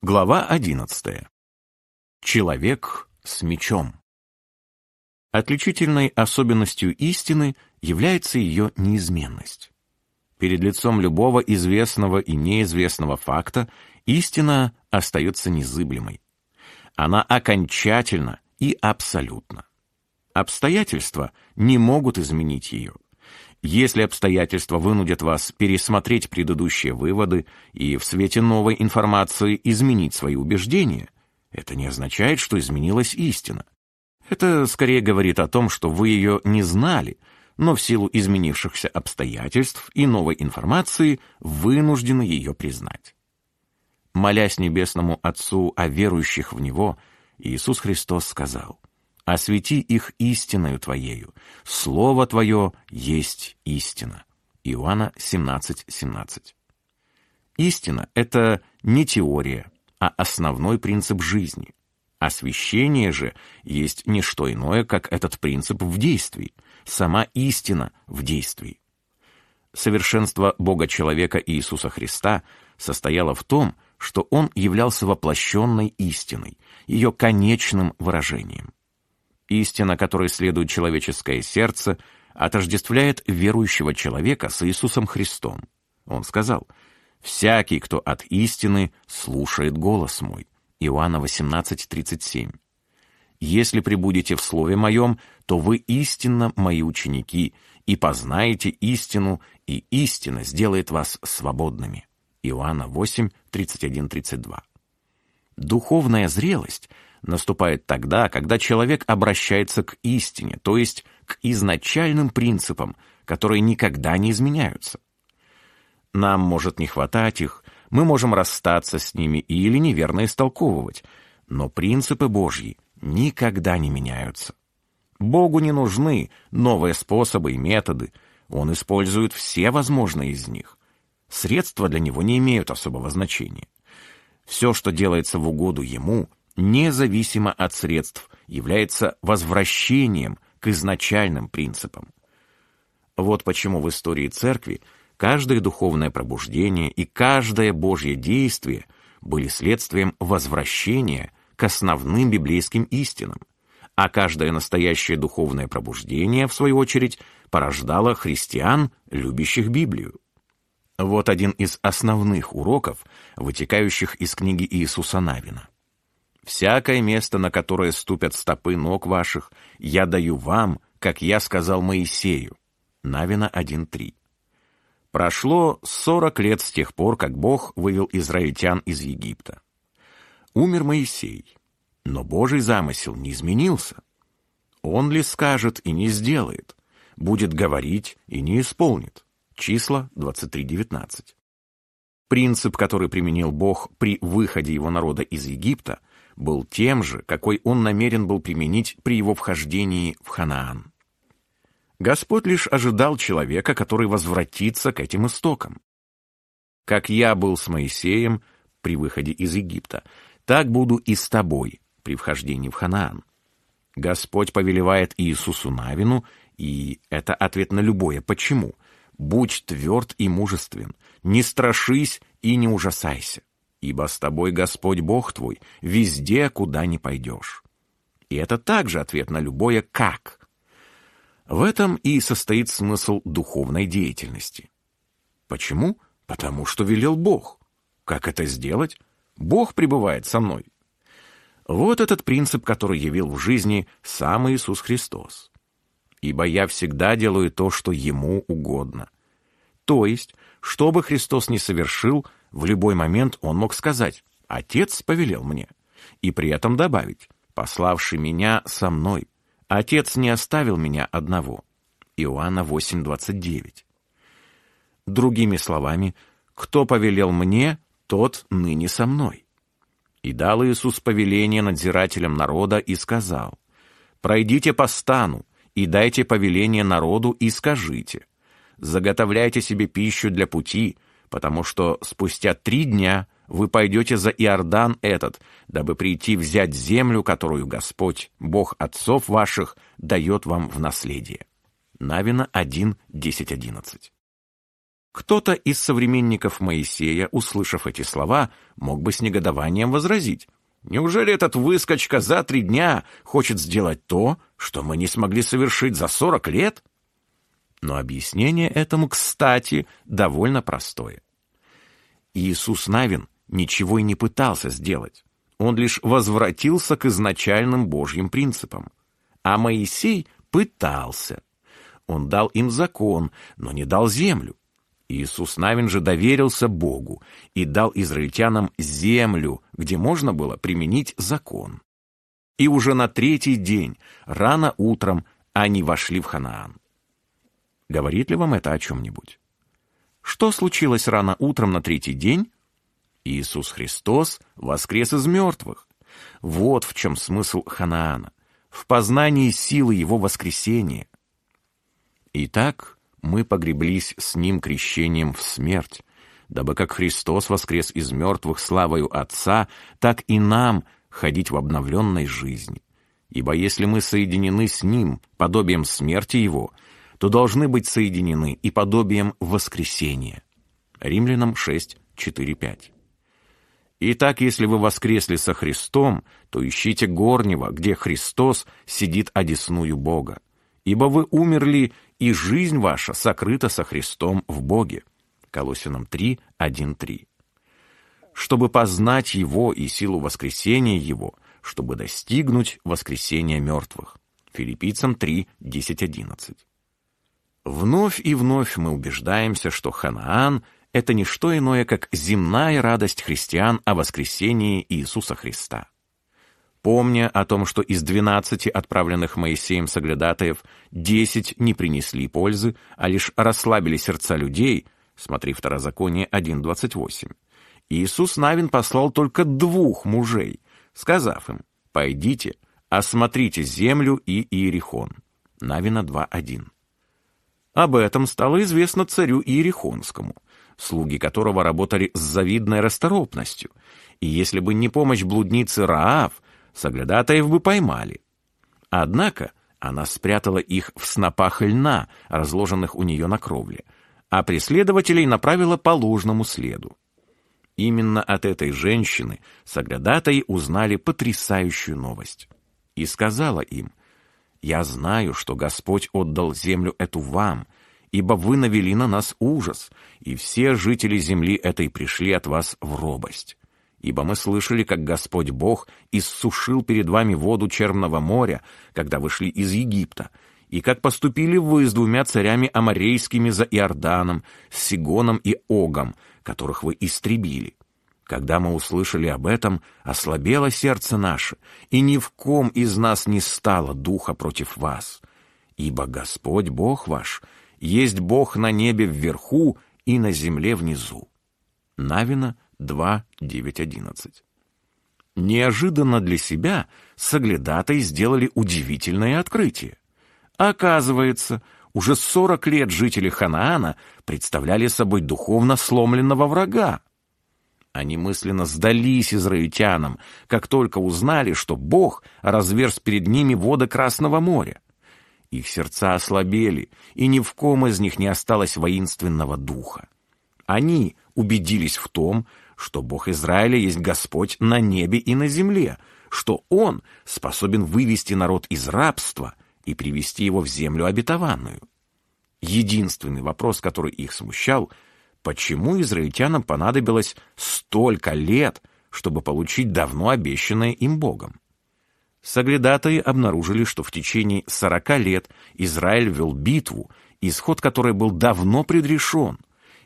Глава 11. Человек с мечом. Отличительной особенностью истины является ее неизменность. Перед лицом любого известного и неизвестного факта истина остается незыблемой. Она окончательна и абсолютна. Обстоятельства не могут изменить ее – если обстоятельства вынудят вас пересмотреть предыдущие выводы и в свете новой информации изменить свои убеждения, это не означает, что изменилась истина. Это скорее говорит о том, что вы ее не знали, но в силу изменившихся обстоятельств и новой информации вынуждены ее признать. Молясь Небесному Отцу о верующих в Него, Иисус Христос сказал, освети их истиною Твоею. Слово Твое есть истина». Иоанна 17:17. 17. Истина — это не теория, а основной принцип жизни. Освящение же есть не что иное, как этот принцип в действии, сама истина в действии. Совершенство Бога-человека Иисуса Христа состояло в том, что Он являлся воплощенной истиной, ее конечным выражением. Истина, которой следует человеческое сердце, отождествляет верующего человека с Иисусом Христом. Он сказал, «Всякий, кто от истины, слушает голос мой». Иоанна 18:37. «Если прибудете в Слове Моем, то вы истинно мои ученики, и познаете истину, и истина сделает вас свободными». Иоанна 8:31-32. Духовная зрелость — наступает тогда, когда человек обращается к истине, то есть к изначальным принципам, которые никогда не изменяются. Нам может не хватать их, мы можем расстаться с ними или неверно истолковывать, но принципы Божьи никогда не меняются. Богу не нужны новые способы и методы, Он использует все возможные из них. Средства для Него не имеют особого значения. Все, что делается в угоду Ему, независимо от средств, является возвращением к изначальным принципам. Вот почему в истории церкви каждое духовное пробуждение и каждое Божье действие были следствием возвращения к основным библейским истинам, а каждое настоящее духовное пробуждение, в свою очередь, порождало христиан, любящих Библию. Вот один из основных уроков, вытекающих из книги Иисуса Навина. Всякое место, на которое ступят стопы ног ваших, я даю вам, как я сказал Моисею». Навина 1.3. Прошло сорок лет с тех пор, как Бог вывел израильтян из Египта. Умер Моисей, но Божий замысел не изменился. Он ли скажет и не сделает, будет говорить и не исполнит. Числа 23.19. Принцип, который применил Бог при выходе его народа из Египта, был тем же, какой он намерен был применить при его вхождении в Ханаан. Господь лишь ожидал человека, который возвратится к этим истокам. «Как я был с Моисеем при выходе из Египта, так буду и с тобой при вхождении в Ханаан». Господь повелевает Иисусу Навину, и это ответ на любое «почему». «Будь тверд и мужествен, не страшись и не ужасайся ибо с тобой Господь Бог твой, везде, куда ни пойдешь. И это также ответ на любое «как». В этом и состоит смысл духовной деятельности. Почему? Потому что велел Бог. Как это сделать? Бог пребывает со мной. Вот этот принцип, который явил в жизни сам Иисус Христос. «Ибо я всегда делаю то, что Ему угодно». То есть, что бы Христос не совершил – в любой момент он мог сказать «Отец повелел мне» и при этом добавить «пославший меня со мной». Отец не оставил меня одного. Иоанна 8:29. Другими словами, кто повелел мне, тот ныне со мной. И дал Иисус повеление надзирателям народа и сказал, «Пройдите по стану и дайте повеление народу и скажите, заготовляйте себе пищу для пути, потому что спустя три дня вы пойдете за Иордан этот, дабы прийти взять землю, которую Господь, Бог отцов ваших, дает вам в наследие». Навина 1, 10, 11. Кто-то из современников Моисея, услышав эти слова, мог бы с негодованием возразить. Неужели этот выскочка за три дня хочет сделать то, что мы не смогли совершить за сорок лет? Но объяснение этому, кстати, довольно простое. Иисус Навин ничего и не пытался сделать. Он лишь возвратился к изначальным Божьим принципам. А Моисей пытался. Он дал им закон, но не дал землю. Иисус Навин же доверился Богу и дал израильтянам землю, где можно было применить закон. И уже на третий день, рано утром, они вошли в Ханаан. Говорит ли вам это о чем-нибудь? Что случилось рано утром на третий день? Иисус Христос воскрес из мертвых. Вот в чем смысл Ханаана, в познании силы Его воскресения. Итак, мы погреблись с Ним крещением в смерть, дабы как Христос воскрес из мертвых славою Отца, так и нам ходить в обновленной жизни. Ибо если мы соединены с Ним подобием смерти Его, то должны быть соединены и подобием воскресения. Римлянам 6, 4, 5. Итак, если вы воскресли со Христом, то ищите горнего, где Христос сидит одесную Бога. Ибо вы умерли, и жизнь ваша сокрыта со Христом в Боге. Колосинам 3, 1, 3. Чтобы познать Его и силу воскресения Его, чтобы достигнуть воскресения мертвых. Филиппийцам 3, 10, 11. Вновь и вновь мы убеждаемся, что Ханаан — это не что иное, как земная радость христиан о воскресении Иисуса Христа. Помня о том, что из двенадцати отправленных Моисеем соглядатаев десять не принесли пользы, а лишь расслабили сердца людей, смотри Второзаконие 1.28, Иисус Навин послал только двух мужей, сказав им, «Пойдите, осмотрите землю и Иерихон». Навина 2.1. Об этом стало известно царю Иерихонскому, слуги которого работали с завидной расторопностью, и если бы не помощь блудницы Раав, соглядатаев бы поймали. Однако она спрятала их в снопах льна, разложенных у нее на кровле, а преследователей направила по ложному следу. Именно от этой женщины соглядатаи узнали потрясающую новость. И сказала им, я знаю, что Господь отдал землю эту вам, ибо вы навели на нас ужас, и все жители земли этой пришли от вас в робость. Ибо мы слышали, как Господь Бог иссушил перед вами воду Черного моря, когда вышли из Египта, и как поступили вы с двумя царями аморейскими за Иорданом, с Сигоном и Огом, которых вы истребили. Когда мы услышали об этом, ослабело сердце наше, и ни в ком из нас не стало духа против вас. Ибо Господь Бог ваш есть Бог на небе вверху и на земле внизу. Навина 2, 9, 11. Неожиданно для себя соглядатой сделали удивительное открытие. Оказывается, уже 40 лет жители Ханаана представляли собой духовно сломленного врага, они мысленно сдались израильтянам, как только узнали, что Бог разверз перед ними воды Красного моря. Их сердца ослабели, и ни в ком из них не осталось воинственного духа. Они убедились в том, что Бог Израиля есть Господь на небе и на земле, что Он способен вывести народ из рабства и привести его в землю обетованную. Единственный вопрос, который их смущал — почему израильтянам понадобилось столько лет, чтобы получить давно обещанное им Богом. Соглядатые обнаружили, что в течение сорока лет Израиль вел битву, исход которой был давно предрешен,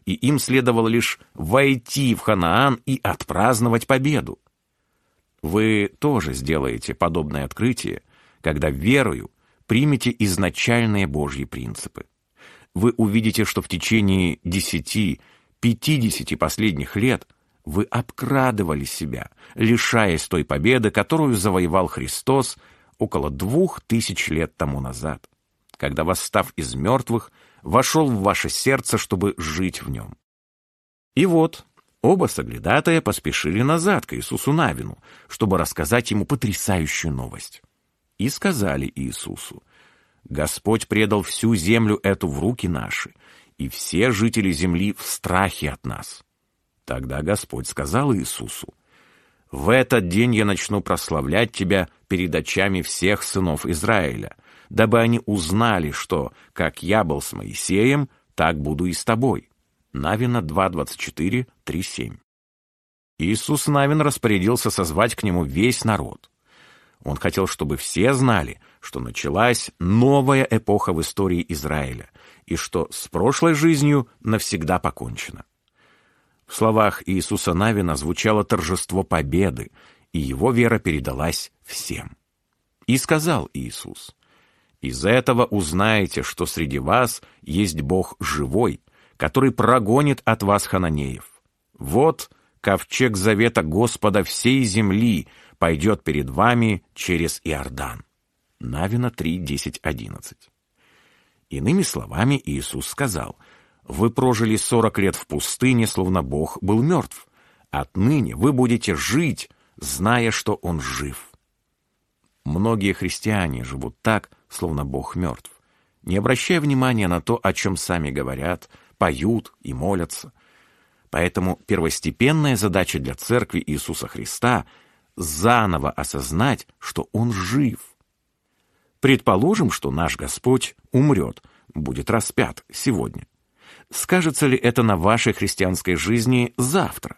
и им следовало лишь войти в Ханаан и отпраздновать победу. Вы тоже сделаете подобное открытие, когда верою примете изначальные Божьи принципы вы увидите, что в течение десяти, пятидесяти последних лет вы обкрадывали себя, лишаясь той победы, которую завоевал Христос около двух тысяч лет тому назад, когда, восстав из мертвых, вошел в ваше сердце, чтобы жить в нем. И вот, оба соглядатая поспешили назад к Иисусу Навину, чтобы рассказать ему потрясающую новость. И сказали Иисусу, Господь предал всю землю эту в руки наши, и все жители земли в страхе от нас». Тогда Господь сказал Иисусу, «В этот день я начну прославлять тебя перед очами всех сынов Израиля, дабы они узнали, что, как я был с Моисеем, так буду и с тобой». Навина 2.24, 3.7. Иисус Навин распорядился созвать к нему весь народ. Он хотел, чтобы все знали, что началась новая эпоха в истории Израиля, и что с прошлой жизнью навсегда покончено. В словах Иисуса Навина звучало торжество победы, и его вера передалась всем. И сказал Иисус, «Из этого узнаете, что среди вас есть Бог живой, который прогонит от вас хананеев. Вот ковчег завета Господа всей земли пойдет перед вами через Иордан». Навина 3, 10, 11. Иными словами, Иисус сказал, «Вы прожили сорок лет в пустыне, словно Бог был мертв. Отныне вы будете жить, зная, что Он жив». Многие христиане живут так, словно Бог мертв, не обращая внимания на то, о чем сами говорят, поют и молятся. Поэтому первостепенная задача для Церкви Иисуса Христа — заново осознать, что Он жив. Предположим, что наш Господь умрет, будет распят сегодня. Скажется ли это на вашей христианской жизни завтра?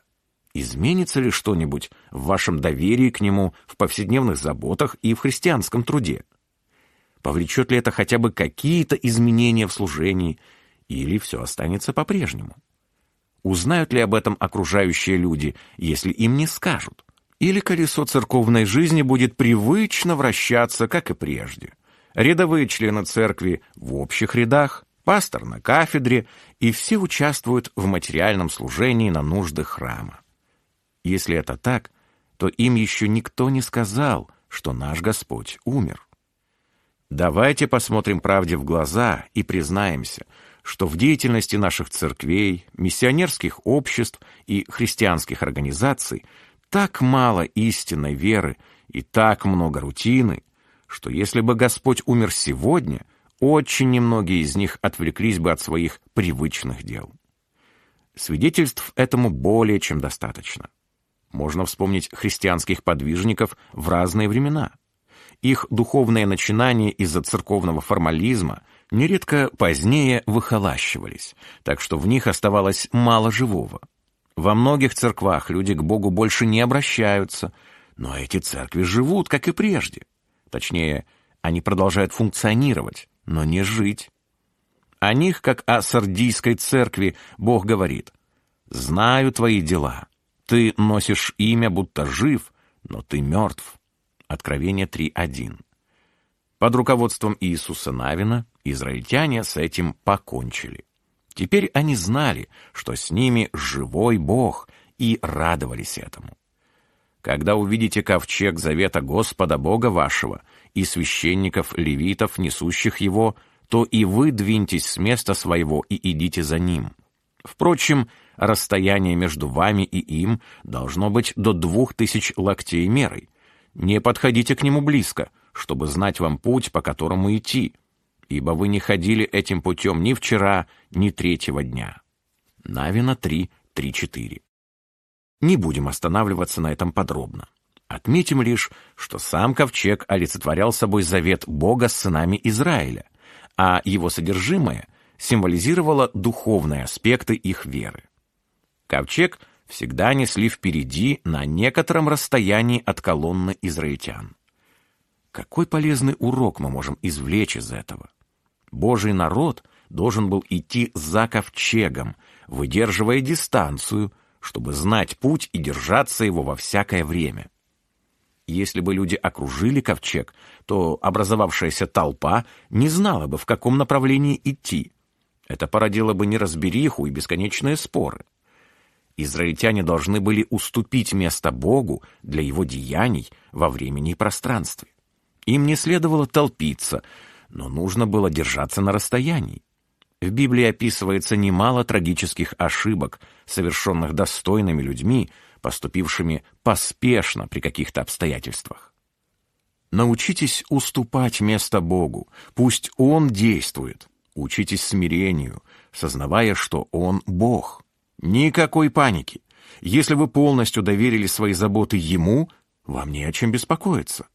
Изменится ли что-нибудь в вашем доверии к Нему в повседневных заботах и в христианском труде? Повлечет ли это хотя бы какие-то изменения в служении, или все останется по-прежнему? Узнают ли об этом окружающие люди, если им не скажут? Или колесо церковной жизни будет привычно вращаться, как и прежде? Рядовые члены церкви в общих рядах, пастор на кафедре, и все участвуют в материальном служении на нужды храма. Если это так, то им еще никто не сказал, что наш Господь умер. Давайте посмотрим правде в глаза и признаемся, что в деятельности наших церквей, миссионерских обществ и христианских организаций так мало истинной веры и так много рутины, что если бы Господь умер сегодня, очень немногие из них отвлеклись бы от своих привычных дел. Свидетельств этому более чем достаточно. Можно вспомнить христианских подвижников в разные времена. Их духовные начинания из-за церковного формализма нередко позднее выхолащивались, так что в них оставалось мало живого. Во многих церквах люди к Богу больше не обращаются, но эти церкви живут, как и прежде. Точнее, они продолжают функционировать, но не жить. О них, как о сардийской церкви, Бог говорит, «Знаю твои дела, ты носишь имя, будто жив, но ты мертв. Откровение 3.1. Под руководством Иисуса Навина израильтяне с этим покончили. Теперь они знали, что с ними живой Бог, и радовались этому. Когда увидите ковчег завета Господа Бога вашего и священников-левитов, несущих его, то и вы двиньтесь с места своего и идите за ним. Впрочем, Расстояние между вами и им должно быть до двух тысяч локтей мерой. Не подходите к нему близко, чтобы знать вам путь, по которому идти, ибо вы не ходили этим путем ни вчера, ни третьего дня». Навина 3, 3, 4. Не будем останавливаться на этом подробно. Отметим лишь, что сам ковчег олицетворял собой завет Бога с сынами Израиля, а его содержимое символизировало духовные аспекты их веры. Ковчег всегда несли впереди на некотором расстоянии от колонны израильтян. Какой полезный урок мы можем извлечь из этого? Божий народ должен был идти за ковчегом, выдерживая дистанцию, чтобы знать путь и держаться его во всякое время. Если бы люди окружили ковчег, то образовавшаяся толпа не знала бы, в каком направлении идти. Это породило бы неразбериху и бесконечные споры. Израильтяне должны были уступить место Богу для его деяний во времени и пространстве. Им не следовало толпиться, но нужно было держаться на расстоянии. В Библии описывается немало трагических ошибок, совершенных достойными людьми, поступившими поспешно при каких-то обстоятельствах. Научитесь уступать место Богу, пусть Он действует. Учитесь смирению, сознавая, что Он Бог. Никакой паники. Если вы полностью доверили свои заботы Ему, вам не о чем беспокоиться.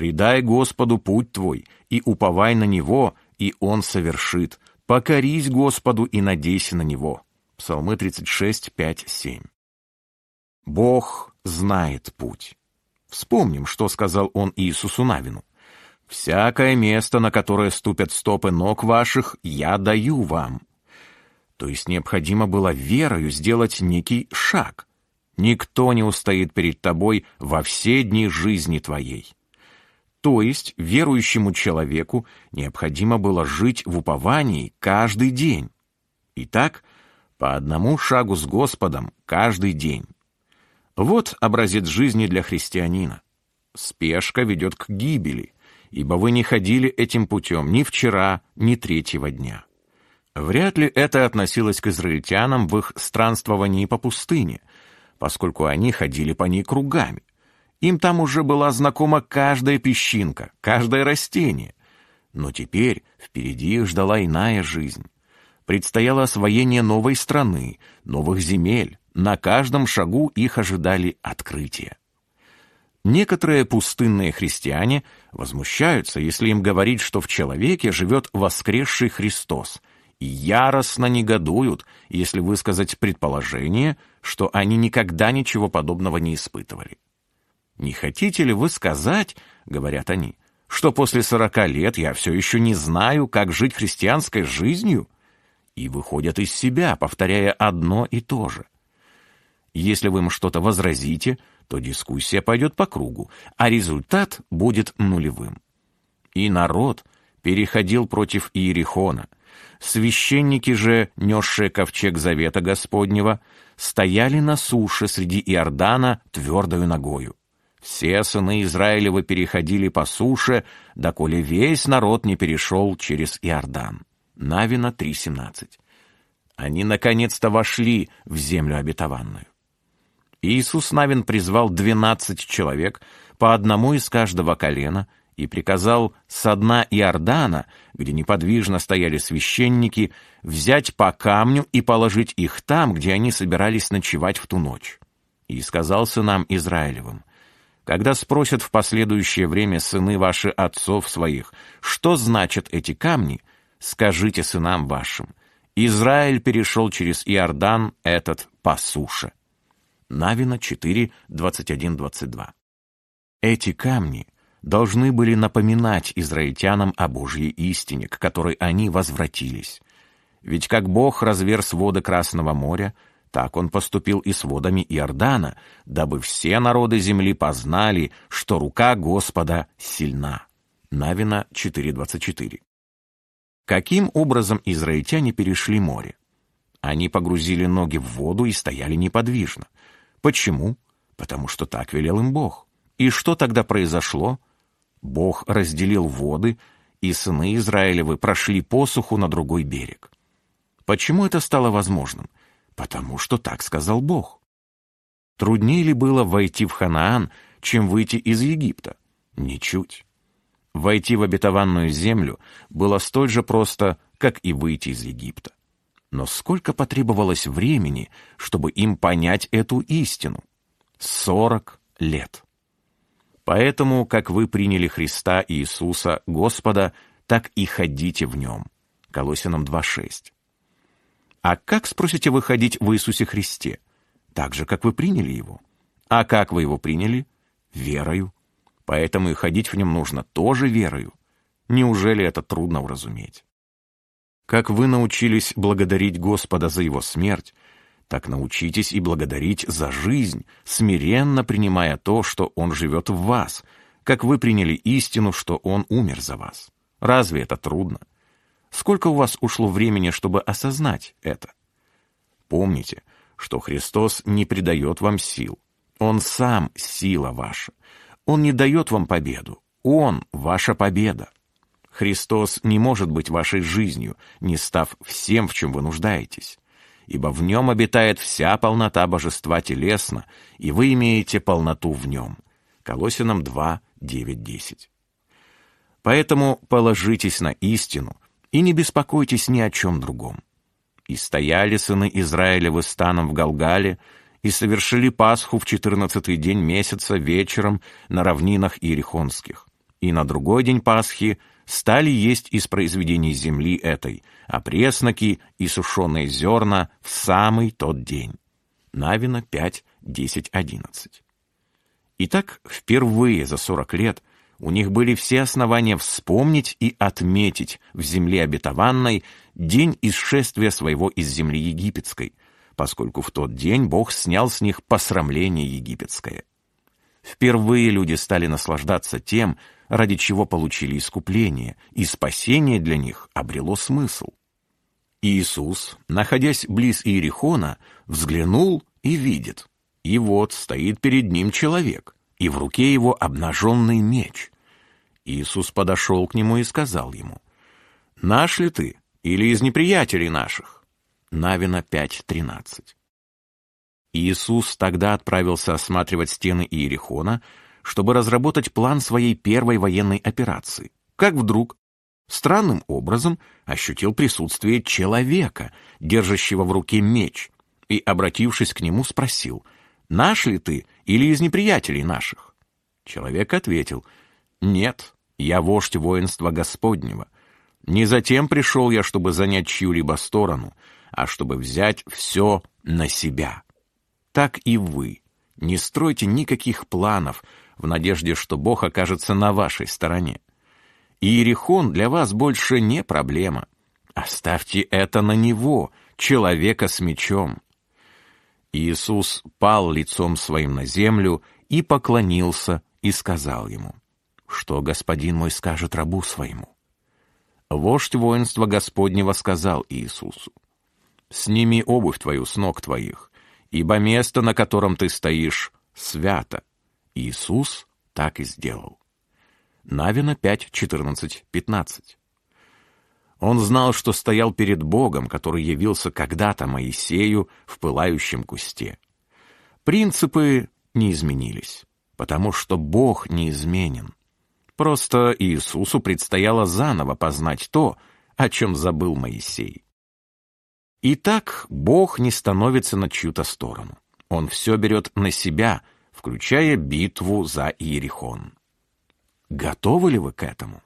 Предай Господу путь твой, и уповай на Него, и Он совершит. Покорись Господу и надейся на Него. Псалмы 36, 5, 7. Бог знает путь. Вспомним, что сказал Он Иисусу Навину. «Всякое место, на которое ступят стопы ног ваших, я даю вам». То есть необходимо было верою сделать некий шаг. Никто не устоит перед тобой во все дни жизни твоей. То есть верующему человеку необходимо было жить в уповании каждый день. Итак, по одному шагу с Господом каждый день. Вот образец жизни для христианина. Спешка ведет к гибели, ибо вы не ходили этим путем ни вчера, ни третьего дня. Вряд ли это относилось к израильтянам в их странствовании по пустыне, поскольку они ходили по ней кругами. Им там уже была знакома каждая песчинка, каждое растение. Но теперь впереди их ждала иная жизнь. Предстояло освоение новой страны, новых земель. На каждом шагу их ожидали открытия. Некоторые пустынные христиане возмущаются, если им говорить, что в человеке живет воскресший Христос, и яростно негодуют, если высказать предположение, что они никогда ничего подобного не испытывали. «Не хотите ли вы сказать, — говорят они, — что после сорока лет я все еще не знаю, как жить христианской жизнью?» И выходят из себя, повторяя одно и то же. Если вы им что-то возразите, то дискуссия пойдет по кругу, а результат будет нулевым. И народ переходил против Иерихона. Священники же, несшие ковчег завета Господнего, стояли на суше среди Иордана твердою ногою. Все сыны Израилевы переходили по суше, доколе весь народ не перешел через Иордан. Навина 3.17. Они наконец-то вошли в землю обетованную. Иисус Навин призвал двенадцать человек, по одному из каждого колена, и приказал со дна Иордана, где неподвижно стояли священники, взять по камню и положить их там, где они собирались ночевать в ту ночь. И сказал сынам Израилевым, когда спросят в последующее время сыны ваши отцов своих, что значат эти камни, скажите сынам вашим, Израиль перешел через Иордан этот по суше. Навина 4, 21, 22. Эти камни должны были напоминать израильтянам о Божьей истине, к которой они возвратились. Ведь как Бог разверз воды Красного моря, так он поступил и с водами Иордана, дабы все народы земли познали, что рука Господа сильна. Навина 4.24. Каким образом израильтяне перешли море? Они погрузили ноги в воду и стояли неподвижно. Почему? Потому что так велел им Бог. И что тогда произошло? Бог разделил воды, и сыны Израилевы прошли посуху на другой берег. Почему это стало возможным? Потому что так сказал Бог. Труднее ли было войти в Ханаан, чем выйти из Египта? Ничуть. Войти в обетованную землю было столь же просто, как и выйти из Египта. Но сколько потребовалось времени, чтобы им понять эту истину? Сорок лет. Поэтому, как вы приняли Христа Иисуса, Господа, так и ходите в Нем. Колосинам 2.6. А как, спросите вы, ходить в Иисусе Христе? Так же, как вы приняли Его. А как вы Его приняли? Верою. Поэтому и ходить в Нем нужно тоже верою. Неужели это трудно уразуметь? Как вы научились благодарить Господа за Его смерть, так научитесь и благодарить за жизнь, смиренно принимая то, что Он живет в вас, как вы приняли истину, что Он умер за вас. Разве это трудно? Сколько у вас ушло времени, чтобы осознать это? Помните, что Христос не придает вам сил. Он сам сила ваша. Он не дает вам победу. Он — ваша победа. Христос не может быть вашей жизнью, не став всем, в чем вы нуждаетесь. Ибо в нем обитает вся полнота божества телесно, и вы имеете полноту в нем. Колосинам 2, 9, 10. Поэтому положитесь на истину, и не беспокойтесь ни о чем другом. И стояли сыны Израиля в станом в Галгале, и совершили Пасху в четырнадцатый день месяца вечером на равнинах Иерихонских. И на другой день Пасхи стали есть из произведений земли этой, опресноки и сушеные зерна в самый тот день. Навина 5, 10, 11. Итак, впервые за 40 лет у них были все основания вспомнить и отметить в земле обетованной день исшествия своего из земли египетской, поскольку в тот день Бог снял с них посрамление египетское. Впервые люди стали наслаждаться тем, ради чего получили искупление, и спасение для них обрело смысл. Иисус, находясь близ Иерихона, взглянул и видит. И вот стоит перед ним человек, и в руке его обнаженный меч. Иисус подошел к нему и сказал ему, «Наш ли ты или из неприятелей наших?» Навина 5.13. Иисус тогда отправился осматривать стены Иерихона, чтобы разработать план своей первой военной операции. Как вдруг, странным образом, ощутил присутствие человека, держащего в руке меч, и, обратившись к нему, спросил, «Наш ли ты или из неприятелей наших?» Человек ответил, «Нет, я вождь воинства Господнего. Не затем пришел я, чтобы занять чью-либо сторону, а чтобы взять все на себя. Так и вы. Не стройте никаких планов в надежде, что Бог окажется на вашей стороне. Иерихон для вас больше не проблема. Оставьте это на Него, человека с мечом. Иисус пал лицом своим на землю и поклонился и сказал ему, «Что господин мой скажет рабу своему?» Вождь воинства Господнего сказал Иисусу, сними обувь твою с ног твоих, ибо место, на котором ты стоишь, свято. Иисус так и сделал. Навина 5, 14, 15. Он знал, что стоял перед Богом, который явился когда-то Моисею в пылающем кусте. Принципы не изменились, потому что Бог неизменен. Просто Иисусу предстояло заново познать то, о чем забыл Моисей. И так Бог не становится на чью-то сторону. Он все берет на себя, включая битву за Иерихон. Готовы ли вы к этому?